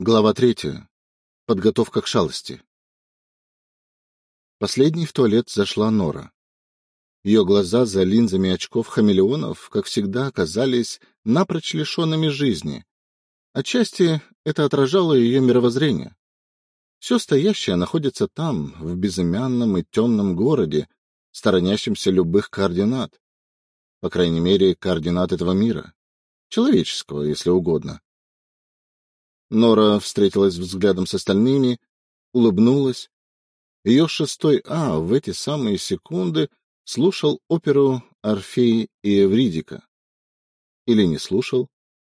Глава третья. Подготовка к шалости. Последней в туалет зашла Нора. Ее глаза за линзами очков хамелеонов, как всегда, оказались напрочь лишенными жизни. Отчасти это отражало ее мировоззрение. Все стоящее находится там, в безымянном и темном городе, сторонящемся любых координат. По крайней мере, координат этого мира. Человеческого, если угодно. Нора встретилась взглядом с остальными, улыбнулась. Ее шестой А в эти самые секунды слушал оперу «Орфей и Эвридика». Или не слушал,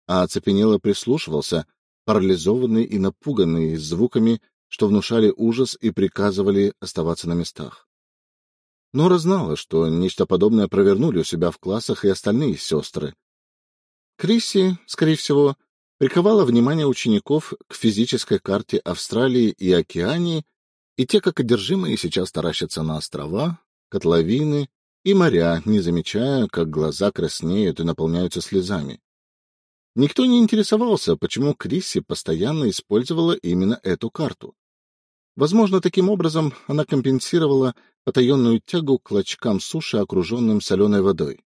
а оцепенело прислушивался, парализованный и напуганный звуками, что внушали ужас и приказывали оставаться на местах. Нора знала, что нечто подобное провернули у себя в классах и остальные сестры. Крисси, скорее всего, приковала внимание учеников к физической карте Австралии и Океании, и те, как одержимые, сейчас таращатся на острова, котловины и моря, не замечая, как глаза краснеют и наполняются слезами. Никто не интересовался, почему Крисси постоянно использовала именно эту карту. Возможно, таким образом она компенсировала потаенную тягу к клочкам суши, окруженным соленой водой.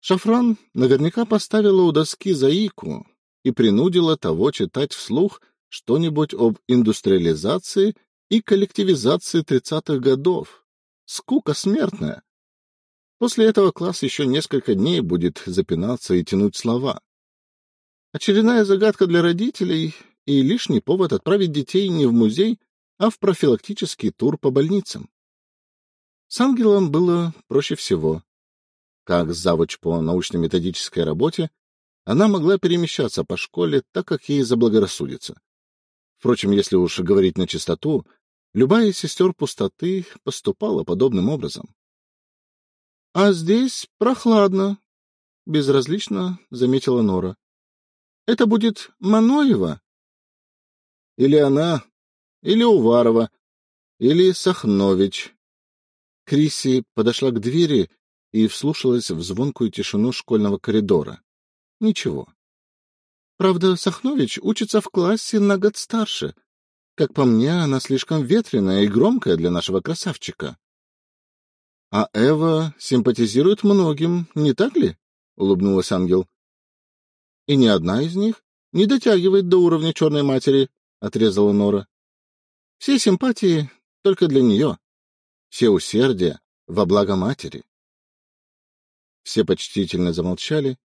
Шафран наверняка поставила у доски заику, и принудила того читать вслух что-нибудь об индустриализации и коллективизации тридцатых годов. Скука смертная. После этого класс еще несколько дней будет запинаться и тянуть слова. Очередная загадка для родителей и лишний повод отправить детей не в музей, а в профилактический тур по больницам. С ангелом было проще всего. Как завуч по научно-методической работе, она могла перемещаться по школе так, как ей заблагорассудится. Впрочем, если уж говорить на чистоту, любая из сестер пустоты поступала подобным образом. — А здесь прохладно, — безразлично заметила Нора. — Это будет Маноева? — Или она, или Уварова, или Сахнович. Криси подошла к двери и вслушалась в звонкую тишину школьного коридора. Ничего. Правда, Сахнович учится в классе на год старше. Как по мне, она слишком ветреная и громкая для нашего красавчика. — А Эва симпатизирует многим, не так ли? — улыбнулась ангел. — И ни одна из них не дотягивает до уровня черной матери, — отрезала Нора. — Все симпатии только для нее. Все усердия во благо матери. Все почтительно замолчали,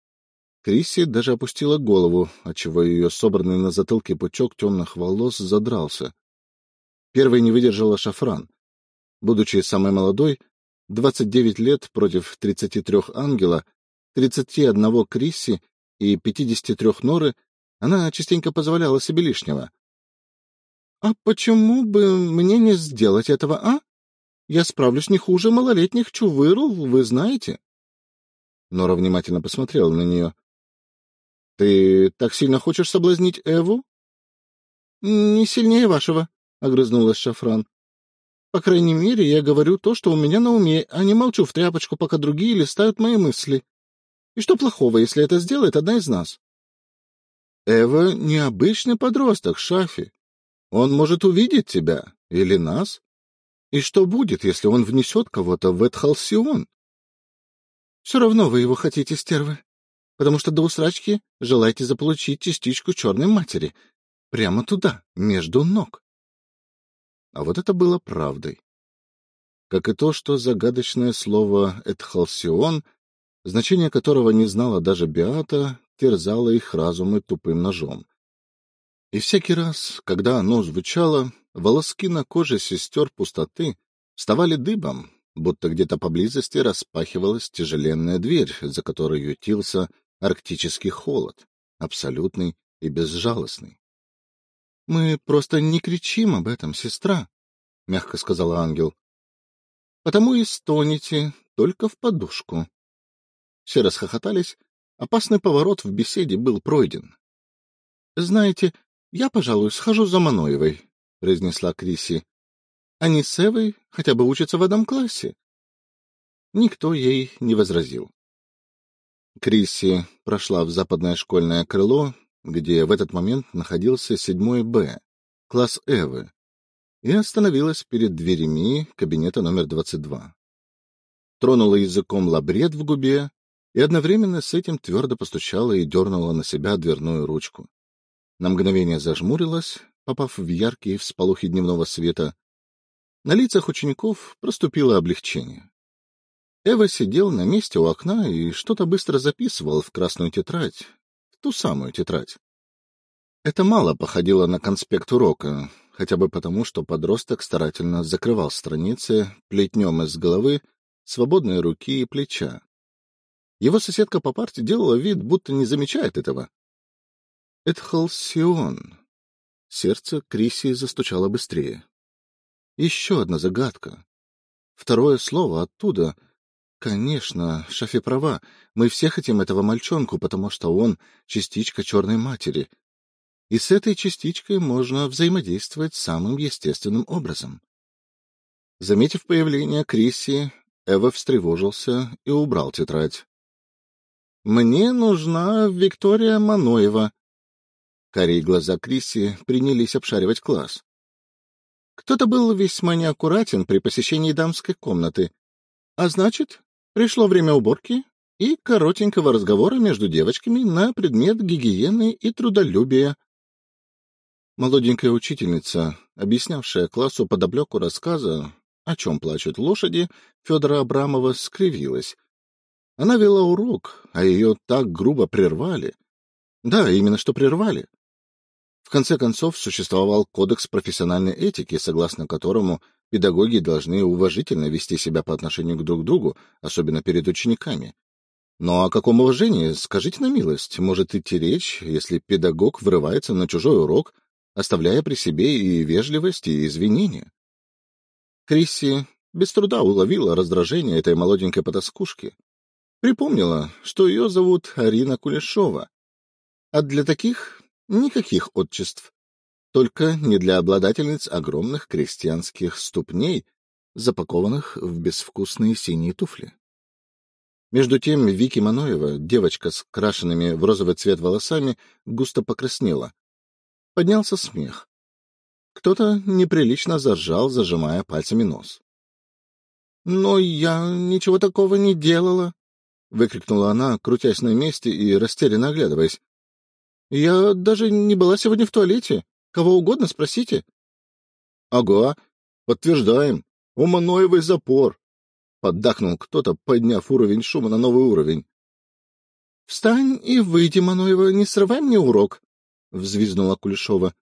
Крисси даже опустила голову, отчего ее собранный на затылке пучок темных волос задрался. Первой не выдержала шафран. Будучи самой молодой, 29 лет против 33 ангела, 31 Крисси и 53 Норы, она частенько позволяла себе лишнего. — А почему бы мне не сделать этого, а? Я справлюсь не хуже малолетних чувырл, вы знаете. Нора внимательно посмотрела на нее. Ты так сильно хочешь соблазнить Эву? — Не сильнее вашего, — огрызнулась Шафран. — По крайней мере, я говорю то, что у меня на уме, а не молчу в тряпочку, пока другие листают мои мысли. И что плохого, если это сделает одна из нас? — Эва — необычный подросток, Шафи. Он может увидеть тебя или нас. И что будет, если он внесет кого-то в Эдхалсион? — Все равно вы его хотите, стервы, потому что до усрачки желаете заполучить частичку черной матери. Прямо туда, между ног. А вот это было правдой. Как и то, что загадочное слово «этхалсион», значение которого не знала даже Беата, терзало их разумы тупым ножом. И всякий раз, когда оно звучало, волоски на коже сестер пустоты вставали дыбом, будто где-то поблизости распахивалась тяжеленная дверь, за которой ютился арктический холод, абсолютный и безжалостный. — Мы просто не кричим об этом, сестра, — мягко сказала ангел. — Потому и стонете только в подушку. Все расхохотались, опасный поворот в беседе был пройден. — Знаете, я, пожалуй, схожу за Маноевой, — произнесла Криси. — Они с Эвой хотя бы учатся в одном классе. Никто ей не возразил. Крисси прошла в западное школьное крыло, где в этот момент находился седьмой Б, класс Эвы, и остановилась перед дверями кабинета номер 22. Тронула языком лабрет в губе и одновременно с этим твердо постучала и дернула на себя дверную ручку. На мгновение зажмурилась, попав в яркие всполохи дневного света. На лицах учеников проступило облегчение. Эва сидел на месте у окна и что-то быстро записывал в красную тетрадь, ту самую тетрадь. Это мало походило на конспект урока, хотя бы потому, что подросток старательно закрывал страницы плетнем из головы, свободной руки и плеча. Его соседка по парте делала вид, будто не замечает этого. Это Халсион. Сердце Криси застучало быстрее. Еще одна загадка. Второе слово оттуда — Конечно, Шафи права. Мы все хотим этого мальчонку, потому что он — частичка черной матери. И с этой частичкой можно взаимодействовать самым естественным образом. Заметив появление Крисси, Эва встревожился и убрал тетрадь. — Мне нужна Виктория Маноева. Карие глаза Крисси принялись обшаривать класс. Кто-то был весьма неаккуратен при посещении дамской комнаты, а значит, Пришло время уборки и коротенького разговора между девочками на предмет гигиены и трудолюбия. Молоденькая учительница, объяснявшая классу подоплеку рассказа, о чем плачут лошади, Федора Абрамова скривилась. Она вела урок, а ее так грубо прервали. Да, именно что прервали. В конце концов, существовал кодекс профессиональной этики, согласно которому Педагоги должны уважительно вести себя по отношению к друг другу, особенно перед учениками. Но о каком уважении, скажите на милость, может идти речь, если педагог врывается на чужой урок, оставляя при себе и вежливость, и извинения? Крисси без труда уловила раздражение этой молоденькой потаскушки. Припомнила, что ее зовут Арина Кулешова. А для таких никаких отчеств только не для обладательниц огромных крестьянских ступней, запакованных в безвкусные синие туфли. Между тем Вики Маноева, девочка с крашенными в розовый цвет волосами, густо покраснела. Поднялся смех. Кто-то неприлично заржал, зажимая пальцами нос. — Но я ничего такого не делала! — выкрикнула она, крутясь на месте и растерянно оглядываясь. — Я даже не была сегодня в туалете. Кого угодно спросите. — Ага, подтверждаем. У Маноевой запор. Поддакнул кто-то, подняв уровень шума на новый уровень. — Встань и выйди, Маноева, не срывай мне урок, — взвизгнула Кулешова.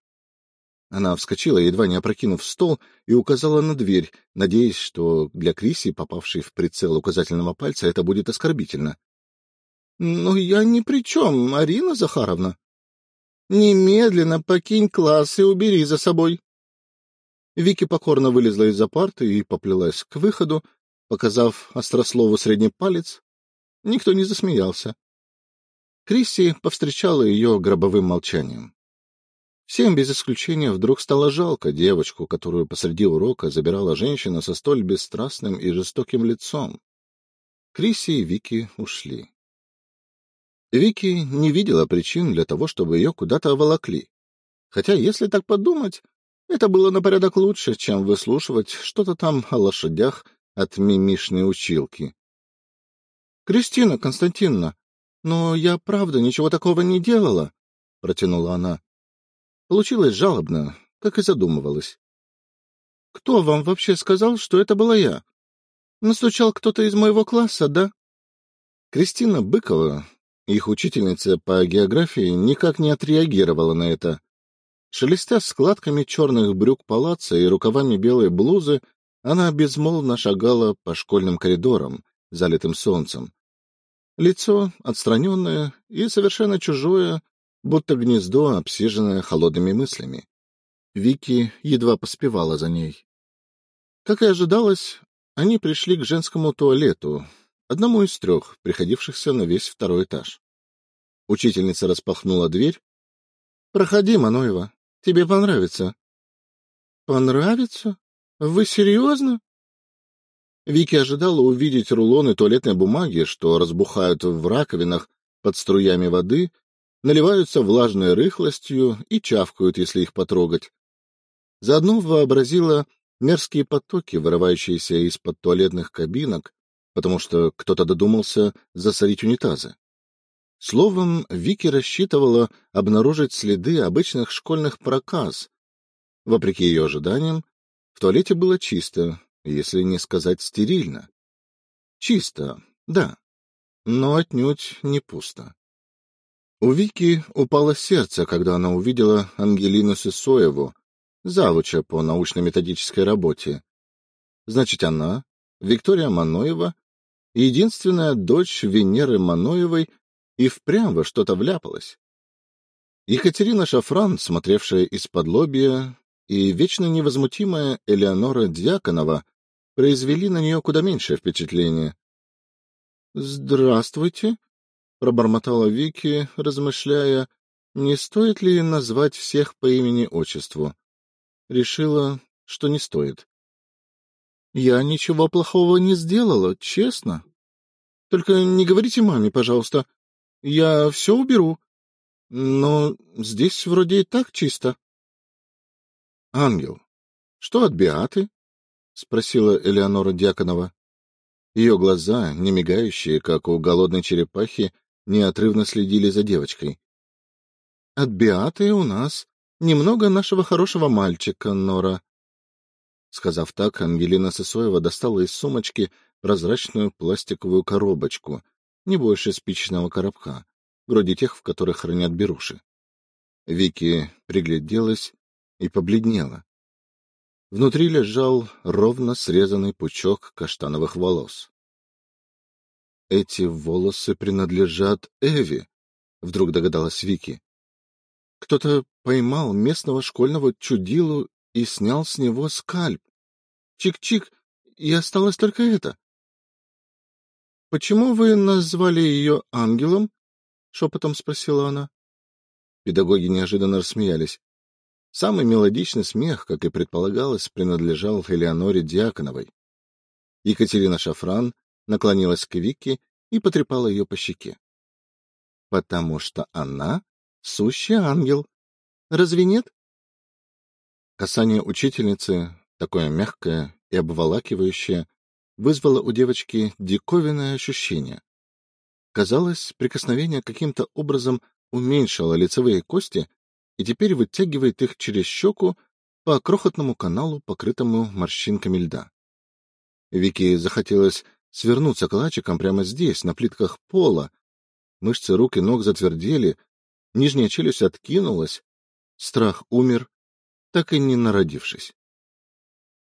Она вскочила, едва не опрокинув стол, и указала на дверь, надеясь, что для Криси, попавшей в прицел указательного пальца, это будет оскорбительно. — Но я ни при чем, Арина Захаровна. Немедленно покинь класс и убери за собой. Вики покорно вылезла из-за парты и поплелась к выходу, показав острослову средний палец. Никто не засмеялся. Крисси повстречала ее гробовым молчанием. Всем без исключения вдруг стало жалко девочку, которую посреди урока забирала женщина со столь бесстрастным и жестоким лицом. Крисси и Вики ушли. Вики не видела причин для того, чтобы ее куда-то волокли. Хотя, если так подумать, это было на порядок лучше, чем выслушивать что-то там о лошадях от мимишной училки. — Кристина Константиновна, но я правда ничего такого не делала, — протянула она. Получилось жалобно, как и задумывалась. — Кто вам вообще сказал, что это была я? Настучал кто-то из моего класса, да? Кристина Быкова их учительница по географии никак не отреагировала на это. Шелестя складками черных брюк палаца и рукавами белой блузы, она безмолвно шагала по школьным коридорам, залитым солнцем. Лицо отстраненное и совершенно чужое, будто гнездо, обсиженное холодными мыслями. Вики едва поспевала за ней. Как и ожидалось, они пришли к женскому туалету, одному из трех, приходившихся на весь второй этаж. Учительница распахнула дверь. — Проходи, Маноева, тебе понравится. — Понравится? Вы серьезно? Вики ожидала увидеть рулоны туалетной бумаги, что разбухают в раковинах под струями воды, наливаются влажной рыхлостью и чавкают, если их потрогать. Заодно вообразила мерзкие потоки, вырывающиеся из-под туалетных кабинок, потому что кто-то додумался засорить унитазы. Словом, Вики рассчитывала обнаружить следы обычных школьных проказ. Вопреки ее ожиданиям, в туалете было чисто, если не сказать стерильно. Чисто, да, но отнюдь не пусто. У Вики упало сердце, когда она увидела Ангелину Сысоеву, завуча по научно-методической работе. Значит, она, Виктория Маноева, единственная дочь Венеры Маноевой, и впрямь во что-то вляпалась. Екатерина Шафран, смотревшая из-под лобья, и вечно невозмутимая Элеонора Дьяконова произвели на нее куда меньшее впечатление. — Здравствуйте, — пробормотала Вики, размышляя, не стоит ли назвать всех по имени-отчеству. Решила, что не стоит. — Я ничего плохого не сделала, честно. Только не говорите маме, пожалуйста. Я все уберу. Но здесь вроде и так чисто. — Ангел, что от Биаты? — спросила Элеонора Дьяконова. Ее глаза, не мигающие, как у голодной черепахи, неотрывно следили за девочкой. — От Биаты у нас немного нашего хорошего мальчика, Нора. Сказав так, Ангелина Сысоева достала из сумочки прозрачную пластиковую коробочку, не больше спичечного коробка, вроде тех, в которых хранят беруши. Вики пригляделась и побледнела. Внутри лежал ровно срезанный пучок каштановых волос. Эти волосы принадлежат Эви, вдруг догадалась Вики. Кто-то поймал местного школьного чудилу и снял с него скальп. Чик-чик, и осталось только это. — Почему вы назвали ее ангелом? — шепотом спросила она. Педагоги неожиданно рассмеялись. Самый мелодичный смех, как и предполагалось, принадлежал Элеоноре Диаконовой. Екатерина Шафран наклонилась к Вике и потрепала ее по щеке. — Потому что она — сущий ангел. Разве нет? Касание учительницы, такое мягкое и обволакивающее, вызвало у девочки диковинное ощущение. Казалось, прикосновение каким-то образом уменьшило лицевые кости и теперь вытягивает их через щеку по крохотному каналу, покрытому морщинками льда. Вики захотелось свернуться калачиком прямо здесь, на плитках пола. Мышцы рук и ног затвердели, нижняя челюсть откинулась, страх умер, так и не народившись.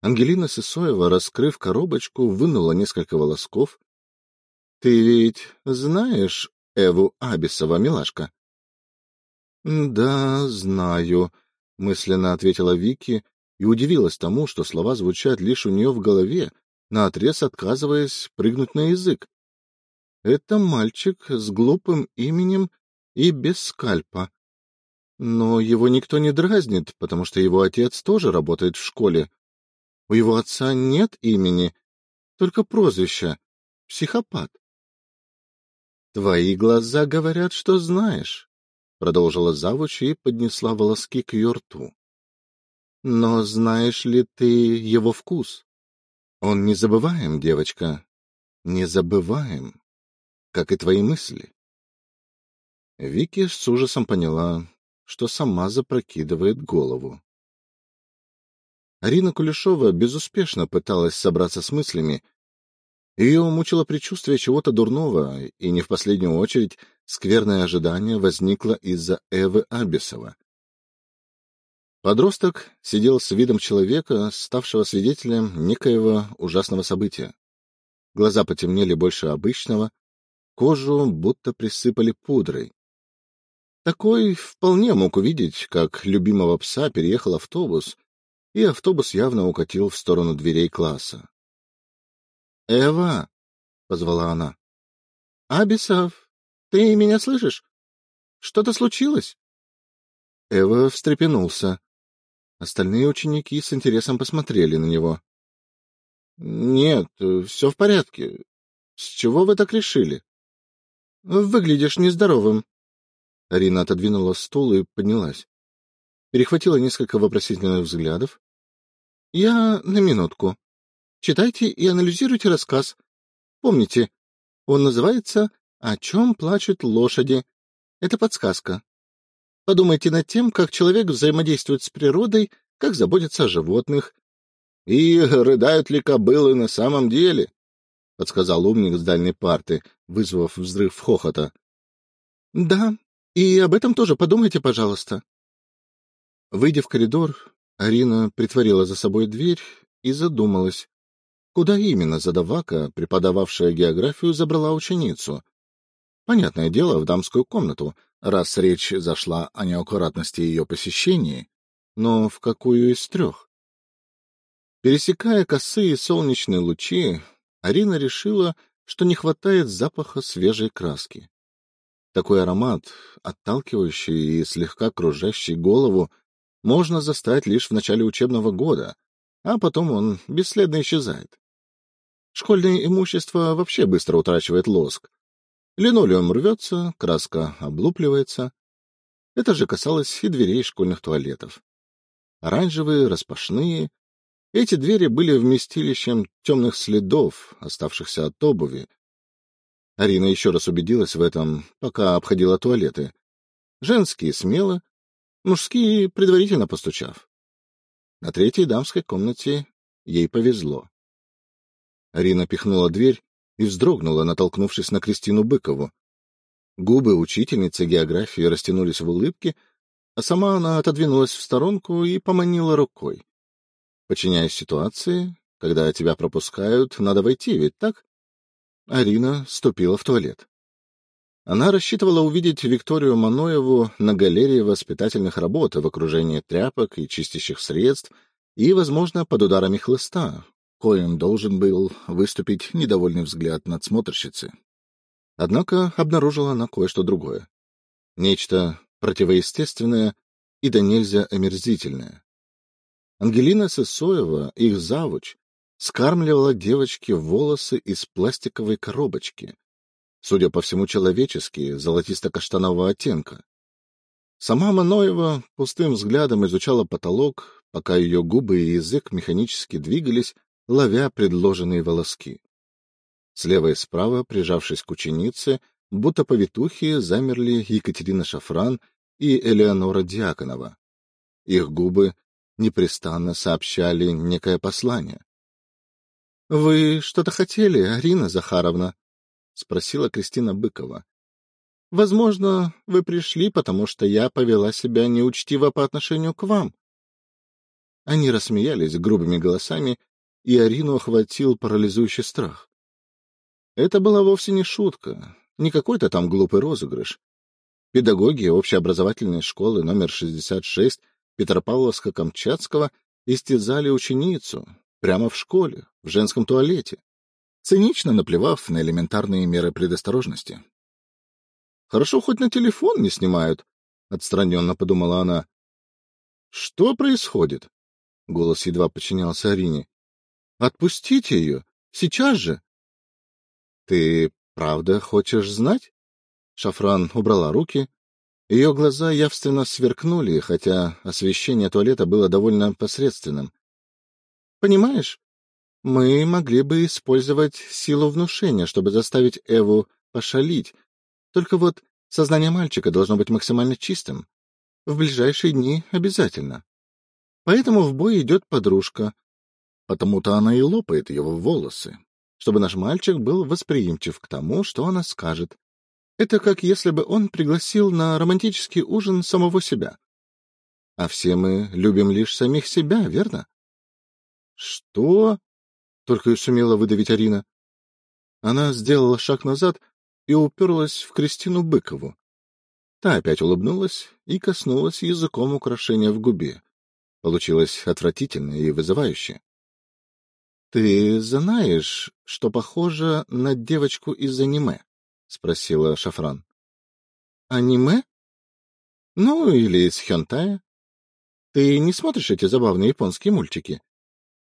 Ангелина Сысоева, раскрыв коробочку, вынула несколько волосков. — Ты ведь знаешь Эву Абисова, милашка? — Да, знаю, — мысленно ответила Вики и удивилась тому, что слова звучат лишь у нее в голове, наотрез отказываясь прыгнуть на язык. Это мальчик с глупым именем и без скальпа. Но его никто не дразнит, потому что его отец тоже работает в школе. У его отца нет имени, только прозвища — психопат. — Твои глаза говорят, что знаешь, — продолжила завуч и поднесла волоски к ее рту. — Но знаешь ли ты его вкус? Он незабываем, девочка, незабываем, как и твои мысли. Вики с ужасом поняла, что сама запрокидывает голову. Арина Кулешова безуспешно пыталась собраться с мыслями. Ее мучило предчувствие чего-то дурного, и не в последнюю очередь скверное ожидание возникло из-за Эвы Абисова. Подросток сидел с видом человека, ставшего свидетелем некоего ужасного события. Глаза потемнели больше обычного, кожу будто присыпали пудрой. Такой вполне мог увидеть, как любимого пса переехал автобус, и автобус явно укатил в сторону дверей класса. — Эва! — позвала она. — Абисов, ты меня слышишь? Что-то случилось? Эва встрепенулся. Остальные ученики с интересом посмотрели на него. — Нет, все в порядке. С чего вы так решили? — Выглядишь нездоровым. Арина отодвинула стул и поднялась. Перехватила несколько вопросительных взглядов. — Я на минутку. Читайте и анализируйте рассказ. Помните, он называется «О чем плачут лошади». Это подсказка. Подумайте над тем, как человек взаимодействует с природой, как заботится о животных. — И рыдают ли кобылы на самом деле? — подсказал умник с дальней парты, вызвав взрыв хохота. — Да, и об этом тоже подумайте, пожалуйста. Выйдя в коридор, Арина притворила за собой дверь и задумалась, куда именно задавака, преподававшая географию, забрала ученицу. Понятное дело, в дамскую комнату, раз речь зашла о неаккуратности ее посещения, но в какую из трех? Пересекая косые солнечные лучи, Арина решила, что не хватает запаха свежей краски. Такой аромат, отталкивающий и слегка кружащий голову, можно застать лишь в начале учебного года, а потом он бесследно исчезает. Школьное имущество вообще быстро утрачивает лоск. Линолеум рвется, краска облупливается. Это же касалось и дверей школьных туалетов. Оранжевые, распашные. Эти двери были вместилищем темных следов, оставшихся от обуви. Арина еще раз убедилась в этом, пока обходила туалеты. Женские смело, мужские предварительно постучав. На третьей дамской комнате ей повезло. Арина пихнула дверь и вздрогнула, натолкнувшись на Кристину Быкову. Губы учительницы географии растянулись в улыбке, а сама она отодвинулась в сторонку и поманила рукой. Подчиняясь ситуации, когда тебя пропускают, надо войти, ведь так? Арина ступила в туалет. Она рассчитывала увидеть Викторию Маноеву на галерее воспитательных работ в окружении тряпок и чистящих средств и, возможно, под ударами хлыста, коим должен был выступить недовольный взгляд надсмотрщицы. Однако обнаружила она кое-что другое. Нечто противоестественное и да нельзя омерзительное. Ангелина Сысоева, их завуч, скармливала девочке волосы из пластиковой коробочки, судя по всему, человеческие, золотисто-каштанового оттенка. Сама Маноева пустым взглядом изучала потолок, пока ее губы и язык механически двигались, ловя предложенные волоски. Слева и справа, прижавшись к ученице, будто повитухи, замерли Екатерина Шафран и Элеонора Дьяконова. Их губы непрестанно сообщали некое послание. — Вы что-то хотели, Арина Захаровна? — спросила Кристина Быкова. — Возможно, вы пришли, потому что я повела себя неучтиво по отношению к вам. Они рассмеялись грубыми голосами, и Арину охватил парализующий страх. Это была вовсе не шутка, не какой-то там глупый розыгрыш. Педагоги общеобразовательной школы номер 66 Петропавловска-Камчатского истязали ученицу прямо в школе, в женском туалете цинично наплевав на элементарные меры предосторожности. «Хорошо, хоть на телефон не снимают», — отстраненно подумала она. «Что происходит?» — голос едва подчинялся Арине. «Отпустите ее! Сейчас же!» «Ты правда хочешь знать?» Шафран убрала руки. Ее глаза явственно сверкнули, хотя освещение туалета было довольно посредственным. «Понимаешь, мы могли бы использовать силу внушения, чтобы заставить Эву пошалить. Только вот сознание мальчика должно быть максимально чистым. В ближайшие дни обязательно. Поэтому в бой идет подружка. Потому-то она и лопает его волосы, чтобы наш мальчик был восприимчив к тому, что она скажет. Это как если бы он пригласил на романтический ужин самого себя. А все мы любим лишь самих себя, верно? — Что? Только и сумела выдавить Арина. Она сделала шаг назад и уперлась в Кристину Быкову. Та опять улыбнулась и коснулась языком украшения в губе. Получилось отвратительно и вызывающе. — Ты знаешь, что похоже на девочку из аниме? — спросила Шафран. — Аниме? Ну, или из хентая. Ты не смотришь эти забавные японские мультики?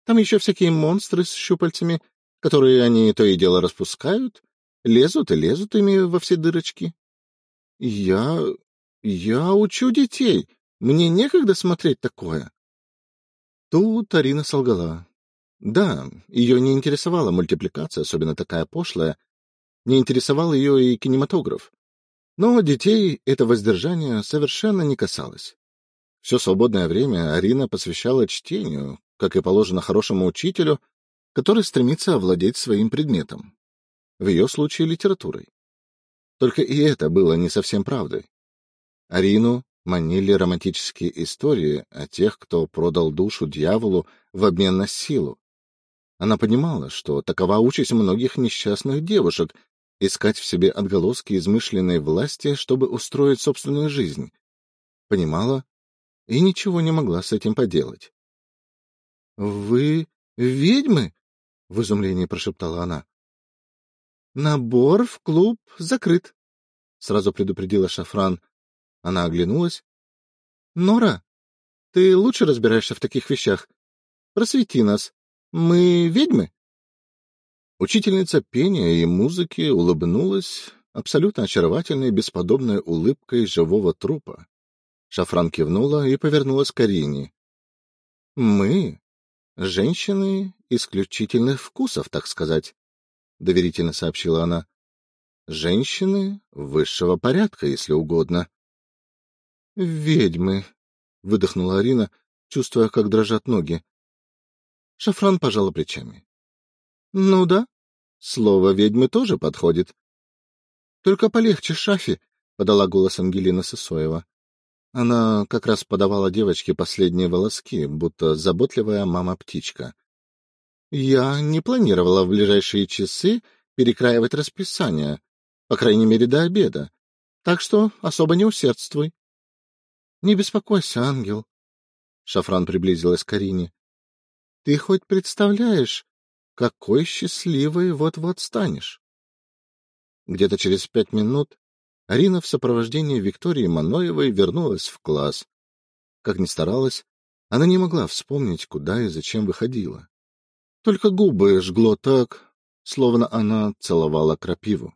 Там еще всякие монстры с щупальцами, которые они то и дело распускают, лезут и лезут ими во все дырочки. Я... Я учу детей. Мне некогда смотреть такое. Тут Арина солгала. Да, ее не интересовала мультипликация, особенно такая пошлая. Не интересовал ее и кинематограф. Но детей это воздержание совершенно не касалось. Все свободное время Арина посвящала чтению, как и положено хорошему учителю, который стремится овладеть своим предметом. В ее случае литературой. Только и это было не совсем правдой. Арину манили романтические истории о тех, кто продал душу дьяволу в обмен на силу. Она понимала, что такова участь многих несчастных девушек — искать в себе отголоски измышленной власти, чтобы устроить собственную жизнь. Понимала и ничего не могла с этим поделать. — Вы ведьмы? — в изумлении прошептала она. — Набор в клуб закрыт, — сразу предупредила Шафран. Она оглянулась. — Нора, ты лучше разбираешься в таких вещах. Просвети нас. Мы ведьмы? Учительница пения и музыки улыбнулась абсолютно очаровательной бесподобной улыбкой живого трупа. Шафран кивнула и повернулась к Арине. — Мы — женщины исключительных вкусов, так сказать, — доверительно сообщила она. — Женщины высшего порядка, если угодно. — Ведьмы, — выдохнула Арина, чувствуя, как дрожат ноги. Шафран пожала плечами. — Ну да, слово «ведьмы» тоже подходит. — Только полегче, Шафи, — подала голос Ангелина Сысоева. Она как раз подавала девочке последние волоски, будто заботливая мама-птичка. Я не планировала в ближайшие часы перекраивать расписание, по крайней мере, до обеда, так что особо не усердствуй. — Не беспокойся, ангел. Шафран приблизилась к Карине. — Ты хоть представляешь, какой счастливой вот-вот станешь? Где-то через пять минут Арина в сопровождении Виктории Маноевой вернулась в класс. Как ни старалась, она не могла вспомнить, куда и зачем выходила. Только губы жгло так, словно она целовала крапиву.